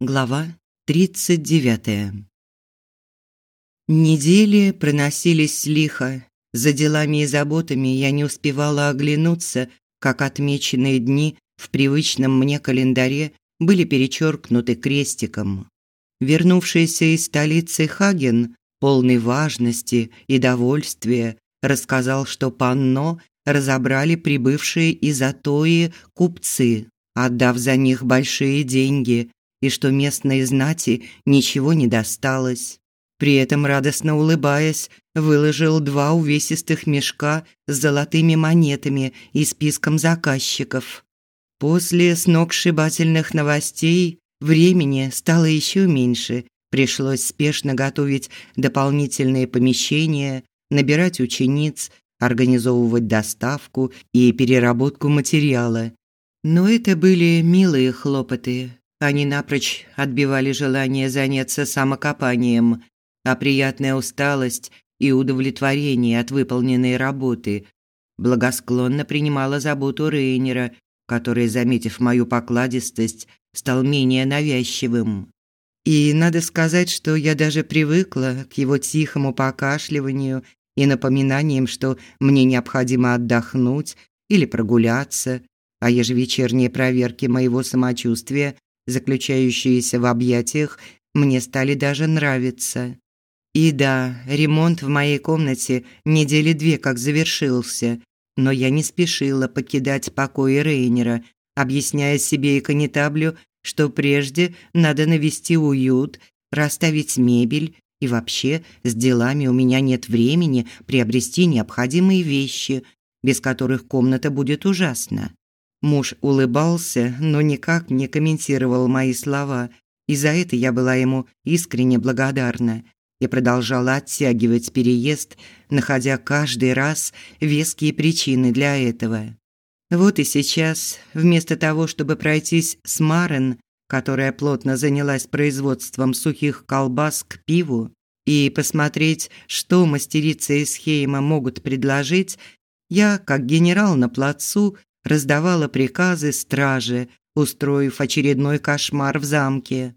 Глава 39. Недели проносились лихо. За делами и заботами я не успевала оглянуться, как отмеченные дни в привычном мне календаре были перечеркнуты крестиком. Вернувшийся из столицы Хаген, полный важности и довольствия, рассказал, что панно разобрали прибывшие из Атои купцы, отдав за них большие деньги – и что местной знати ничего не досталось. При этом, радостно улыбаясь, выложил два увесистых мешка с золотыми монетами и списком заказчиков. После сногсшибательных новостей времени стало еще меньше. Пришлось спешно готовить дополнительные помещения, набирать учениц, организовывать доставку и переработку материала. Но это были милые хлопоты, они напрочь отбивали желание заняться самокопанием, а приятная усталость и удовлетворение от выполненной работы благосклонно принимала заботу Рейнера, который, заметив мою покладистость, стал менее навязчивым. И надо сказать, что я даже привыкла к его тихому покашливанию и напоминаниям, что мне необходимо отдохнуть или прогуляться, а ежевечерние проверки моего самочувствия заключающиеся в объятиях, мне стали даже нравиться. И да, ремонт в моей комнате недели две как завершился, но я не спешила покидать покои Рейнера, объясняя себе и конетаблю, что прежде надо навести уют, расставить мебель, и вообще с делами у меня нет времени приобрести необходимые вещи, без которых комната будет ужасна. Муж улыбался, но никак не комментировал мои слова, и за это я была ему искренне благодарна и продолжала оттягивать переезд, находя каждый раз веские причины для этого. Вот и сейчас, вместо того, чтобы пройтись с Марен, которая плотно занялась производством сухих колбас к пиву, и посмотреть, что мастерицы из Хейма могут предложить, я, как генерал на плацу, раздавала приказы страже, устроив очередной кошмар в замке.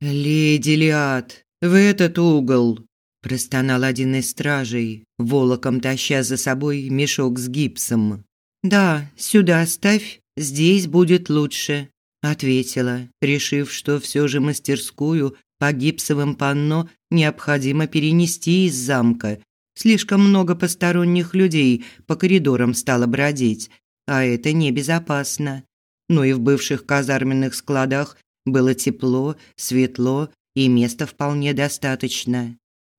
«Леди Лиад, в этот угол!» – простонал один из стражей, волоком таща за собой мешок с гипсом. «Да, сюда ставь, здесь будет лучше», – ответила, решив, что все же мастерскую по гипсовым панно необходимо перенести из замка. Слишком много посторонних людей по коридорам стало бродить, а это небезопасно. Но и в бывших казарменных складах было тепло, светло и места вполне достаточно.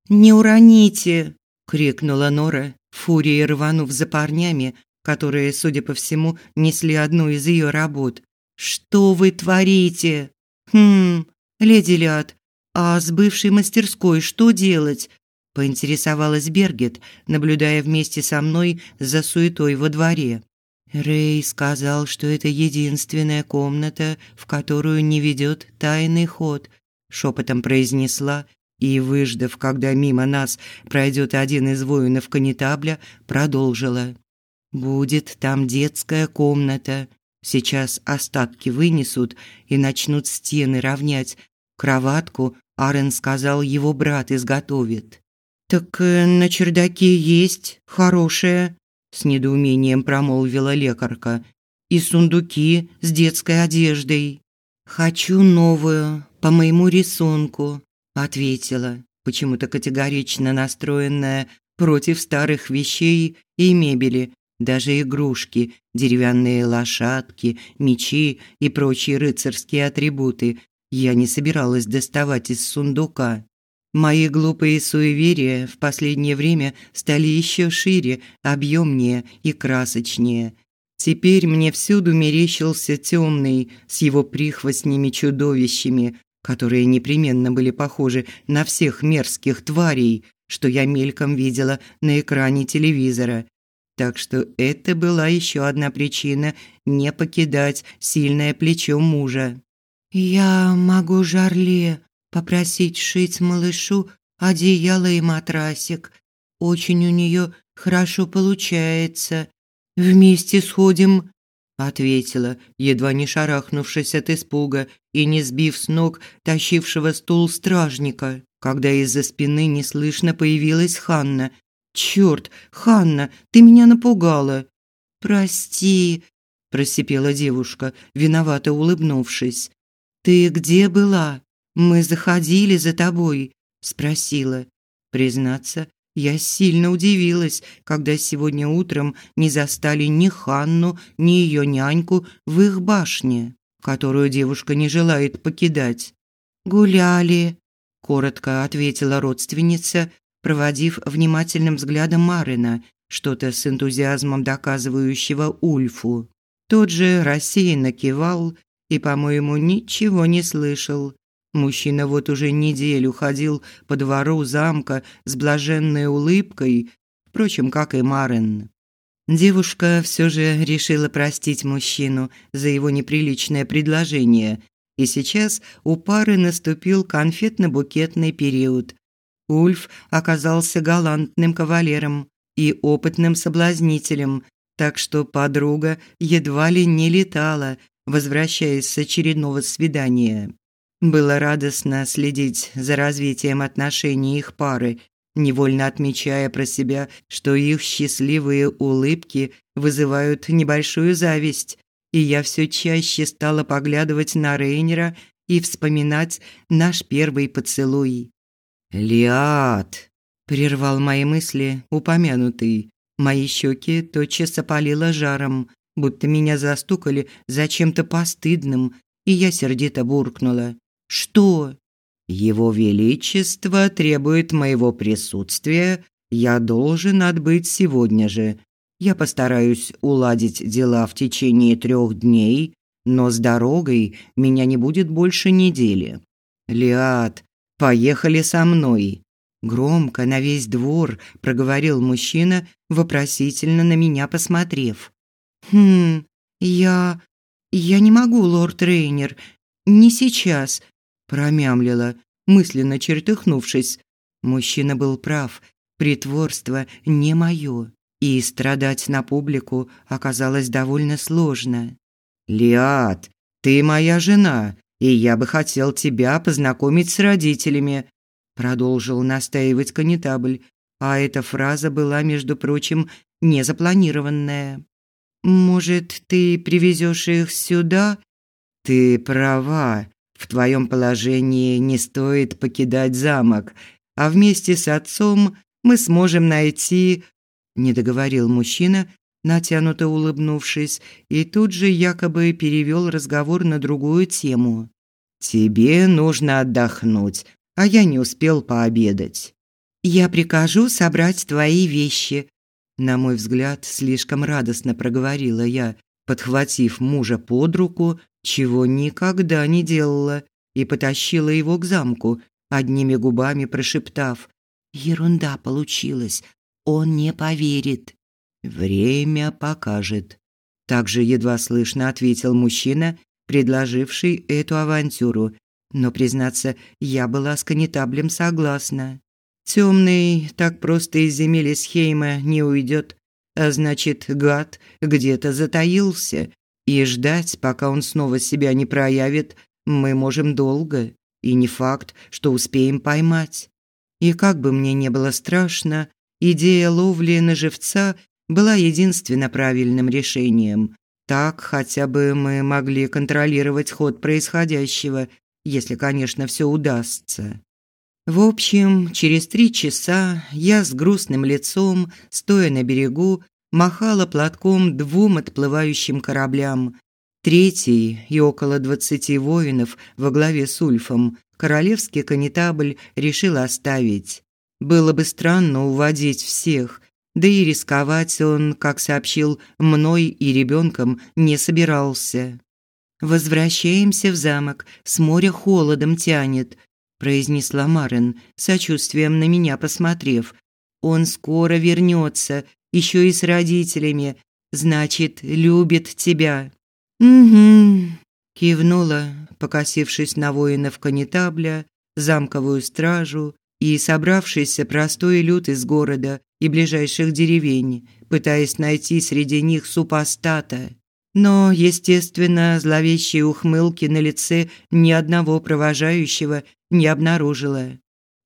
«Не уроните!» – крикнула Нора, фурией рванув за парнями, которые, судя по всему, несли одну из ее работ. «Что вы творите?» «Хм, леди Ляд, а с бывшей мастерской что делать?» – поинтересовалась Бергет, наблюдая вместе со мной за суетой во дворе. Рэй сказал, что это единственная комната, в которую не ведет тайный ход, шепотом произнесла и, выждав, когда мимо нас пройдет один из воинов канитабля, продолжила. «Будет там детская комната. Сейчас остатки вынесут и начнут стены равнять. Кроватку, Арен сказал, его брат изготовит». «Так э, на чердаке есть хорошая», с недоумением промолвила лекарка. И сундуки с детской одеждой. Хочу новую по моему рисунку, ответила, почему-то категорично настроенная против старых вещей и мебели, даже игрушки, деревянные лошадки, мечи и прочие рыцарские атрибуты я не собиралась доставать из сундука. Мои глупые суеверия в последнее время стали еще шире, объемнее и красочнее. Теперь мне всюду мерещился темный с его прихвостнями чудовищами, которые непременно были похожи на всех мерзких тварей, что я мельком видела на экране телевизора. Так что это была еще одна причина не покидать сильное плечо мужа. «Я могу Жарле попросить шить малышу одеяло и матрасик. Очень у нее хорошо получается. Вместе сходим. ответила, едва не шарахнувшись от испуга и не сбив с ног тащившего стул стражника, когда из-за спины неслышно появилась Ханна. «Чёрт, Ханна, ты меня напугала!» «Прости», – просипела девушка, виновато улыбнувшись. «Ты где была? Мы заходили за тобой», – спросила. Признаться, я сильно удивилась, когда сегодня утром не застали ни Ханну, ни ее няньку в их башне, которую девушка не желает покидать. «Гуляли», – коротко ответила родственница, проводив внимательным взглядом Марина, что-то с энтузиазмом доказывающего Ульфу. Тот же рассеянно кивал и, по-моему, ничего не слышал. Мужчина вот уже неделю ходил по двору замка с блаженной улыбкой, впрочем, как и Марен. Девушка все же решила простить мужчину за его неприличное предложение, и сейчас у пары наступил конфетно-букетный период. Ульф оказался галантным кавалером и опытным соблазнителем, так что подруга едва ли не летала, возвращаясь с очередного свидания. Было радостно следить за развитием отношений их пары, невольно отмечая про себя, что их счастливые улыбки вызывают небольшую зависть, и я все чаще стала поглядывать на Рейнера и вспоминать наш первый поцелуй. «Лиад!» – прервал мои мысли упомянутый. Мои щеки тотчас опалило жаром, будто меня застукали за чем-то постыдным, и я сердито буркнула. Что? Его величество требует моего присутствия. Я должен отбыть сегодня же. Я постараюсь уладить дела в течение трех дней, но с дорогой меня не будет больше недели. Лиад, поехали со мной. Громко на весь двор проговорил мужчина, вопросительно на меня посмотрев. Хм, я я не могу, лорд Рейнер. Не сейчас промямлила, мысленно чертыхнувшись. Мужчина был прав, притворство не мое, и страдать на публику оказалось довольно сложно. «Лиад, ты моя жена, и я бы хотел тебя познакомить с родителями», продолжил настаивать конетабль, а эта фраза была, между прочим, незапланированная. «Может, ты привезешь их сюда?» «Ты права», в твоем положении не стоит покидать замок, а вместе с отцом мы сможем найти...» Не договорил мужчина, натянуто улыбнувшись, и тут же якобы перевел разговор на другую тему. «Тебе нужно отдохнуть, а я не успел пообедать. Я прикажу собрать твои вещи». На мой взгляд, слишком радостно проговорила я, подхватив мужа под руку чего никогда не делала, и потащила его к замку, одними губами прошептав «Ерунда получилась, он не поверит». «Время покажет», – также едва слышно ответил мужчина, предложивший эту авантюру, но, признаться, я была с конетаблем согласна. Темный так просто из земель Схейма не уйдет, а значит, гад где-то затаился и ждать, пока он снова себя не проявит, мы можем долго, и не факт, что успеем поймать. И как бы мне не было страшно, идея ловли на живца была единственно правильным решением. Так хотя бы мы могли контролировать ход происходящего, если, конечно, все удастся. В общем, через три часа я с грустным лицом, стоя на берегу, махала платком двум отплывающим кораблям. Третий и около двадцати воинов во главе с Ульфом королевский канитабль решил оставить. Было бы странно уводить всех, да и рисковать он, как сообщил мной и ребенком, не собирался. «Возвращаемся в замок, с моря холодом тянет», произнесла Марен, сочувствием на меня посмотрев. «Он скоро вернется, еще и с родителями. Значит, любит тебя». «Угу», – кивнула, покосившись на воинов конетабля, замковую стражу и собравшийся простой люд из города и ближайших деревень, пытаясь найти среди них супостата. Но, естественно, зловещей ухмылки на лице ни одного провожающего не обнаружила.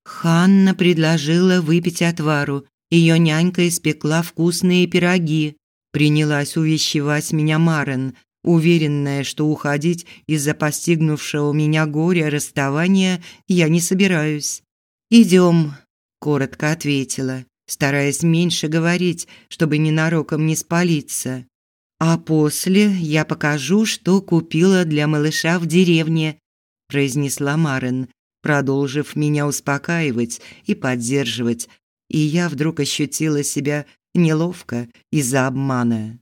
Ханна предложила выпить отвару. Ее нянька испекла вкусные пироги. Принялась увещевать меня Марен, уверенная, что уходить из-за постигнувшего меня горя расставания я не собираюсь. «Идем», – коротко ответила, стараясь меньше говорить, чтобы ненароком не спалиться. «А после я покажу, что купила для малыша в деревне», – произнесла Марен, продолжив меня успокаивать и поддерживать, и я вдруг ощутила себя неловко из-за обмана.